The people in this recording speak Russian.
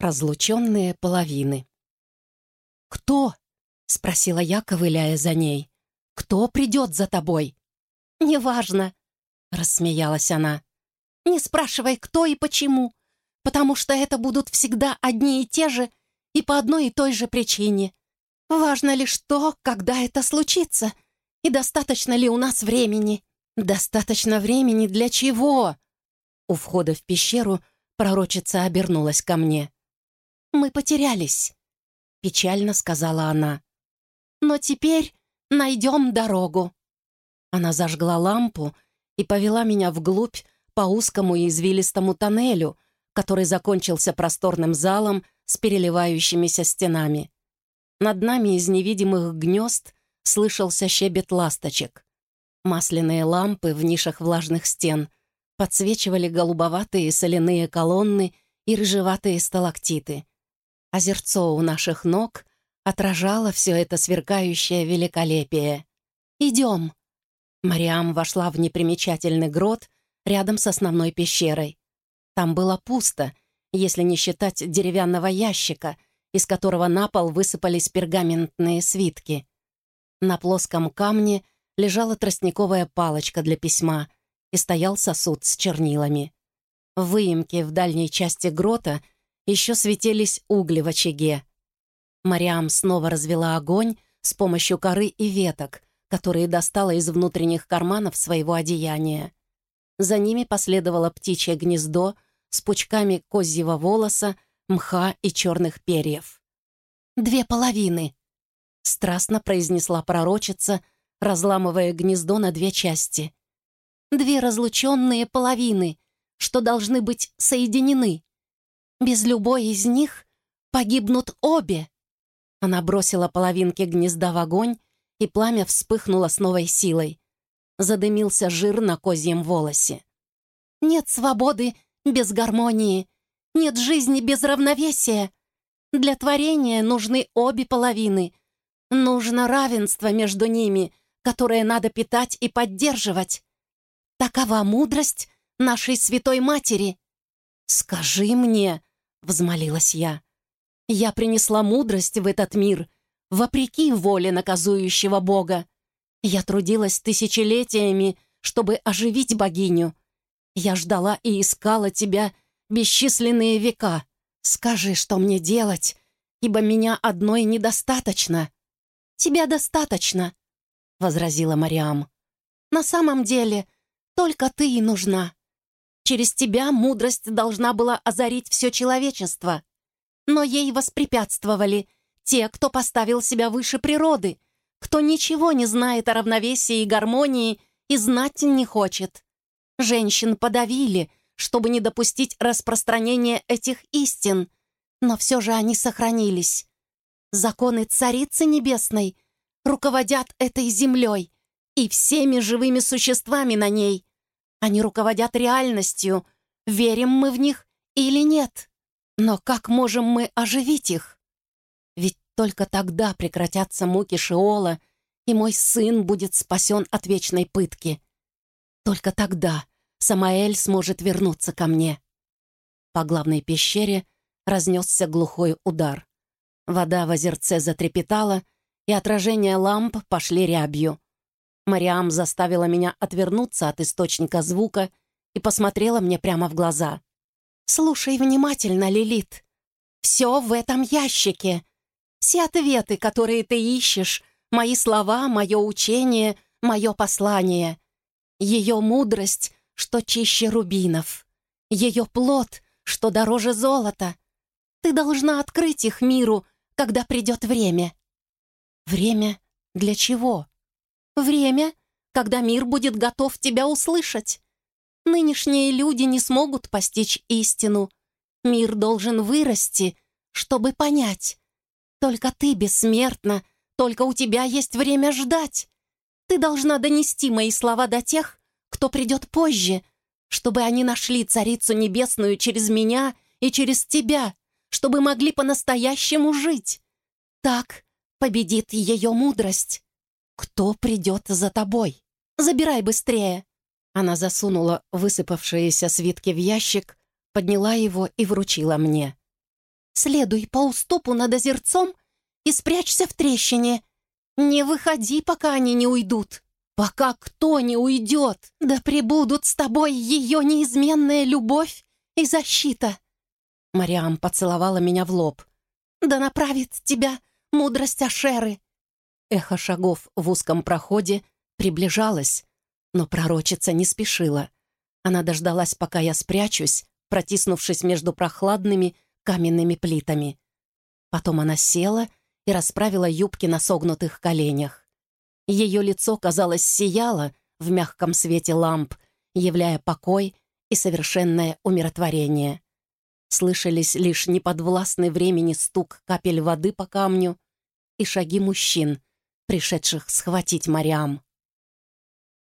Разлученные половины. «Кто?» — спросила я, ковыляя за ней. «Кто придет за тобой?» «Неважно», — рассмеялась она. «Не спрашивай, кто и почему, потому что это будут всегда одни и те же и по одной и той же причине. Важно лишь то, когда это случится, и достаточно ли у нас времени». «Достаточно времени для чего?» У входа в пещеру пророчица обернулась ко мне. «Мы потерялись», — печально сказала она. «Но теперь найдем дорогу». Она зажгла лампу и повела меня вглубь по узкому и извилистому тоннелю, который закончился просторным залом с переливающимися стенами. Над нами из невидимых гнезд слышался щебет ласточек. Масляные лампы в нишах влажных стен подсвечивали голубоватые соляные колонны и рыжеватые сталактиты. Озерцо у наших ног отражало все это сверкающее великолепие. «Идем!» Мариам вошла в непримечательный грот рядом с основной пещерой. Там было пусто, если не считать деревянного ящика, из которого на пол высыпались пергаментные свитки. На плоском камне лежала тростниковая палочка для письма и стоял сосуд с чернилами. В выемке в дальней части грота еще светились угли в очаге. Мариам снова развела огонь с помощью коры и веток, которые достала из внутренних карманов своего одеяния. За ними последовало птичье гнездо с пучками козьего волоса, мха и черных перьев. «Две половины», — страстно произнесла пророчица, разламывая гнездо на две части. «Две разлученные половины, что должны быть соединены. Без любой из них погибнут обе». Она бросила половинки гнезда в огонь, и пламя вспыхнуло с новой силой. Задымился жир на козьем волосе. «Нет свободы без гармонии, нет жизни без равновесия. Для творения нужны обе половины. Нужно равенство между ними, которое надо питать и поддерживать. Такова мудрость нашей Святой Матери. «Скажи мне», — взмолилась я. «Я принесла мудрость в этот мир, вопреки воле наказующего Бога. Я трудилась тысячелетиями, чтобы оживить богиню. Я ждала и искала тебя бесчисленные века. Скажи, что мне делать, ибо меня одной недостаточно». «Тебя достаточно», — возразила Мариам. «На самом деле, только ты и нужна. Через тебя мудрость должна была озарить все человечество. Но ей воспрепятствовали те, кто поставил себя выше природы, кто ничего не знает о равновесии и гармонии и знать не хочет. Женщин подавили, чтобы не допустить распространения этих истин, но все же они сохранились. Законы Царицы Небесной руководят этой землей и всеми живыми существами на ней — они руководят реальностью. Верим мы в них или нет? Но как можем мы оживить их? Ведь только тогда прекратятся муки Шиола, и мой сын будет спасен от вечной пытки. Только тогда Самаэль сможет вернуться ко мне. По главной пещере разнесся глухой удар. Вода в озерце затрепетала, и отражения ламп пошли рябью. Мариам заставила меня отвернуться от источника звука и посмотрела мне прямо в глаза. «Слушай внимательно, Лилит. Все в этом ящике. Все ответы, которые ты ищешь, мои слова, мое учение, мое послание. Ее мудрость, что чище рубинов. Ее плод, что дороже золота. Ты должна открыть их миру, когда придет время». «Время для чего?» Время, когда мир будет готов тебя услышать. Нынешние люди не смогут постичь истину. Мир должен вырасти, чтобы понять. Только ты бессмертна, только у тебя есть время ждать. Ты должна донести мои слова до тех, кто придет позже, чтобы они нашли Царицу Небесную через меня и через тебя, чтобы могли по-настоящему жить. Так победит ее мудрость. «Кто придет за тобой? Забирай быстрее!» Она засунула высыпавшиеся свитки в ящик, подняла его и вручила мне. Следуй по уступу над озерцом и спрячься в трещине. Не выходи, пока они не уйдут. Пока кто не уйдет, да пребудут с тобой ее неизменная любовь и защита. Мариам поцеловала меня в лоб. Да направит тебя мудрость Ашеры. Эхо шагов в узком проходе приближалось, но пророчица не спешила. Она дождалась, пока я спрячусь, протиснувшись между прохладными каменными плитами. Потом она села и расправила юбки на согнутых коленях. Ее лицо, казалось, сияло в мягком свете ламп, являя покой и совершенное умиротворение. Слышались лишь неподвластный времени стук капель воды по камню и шаги мужчин, пришедших схватить Мариам.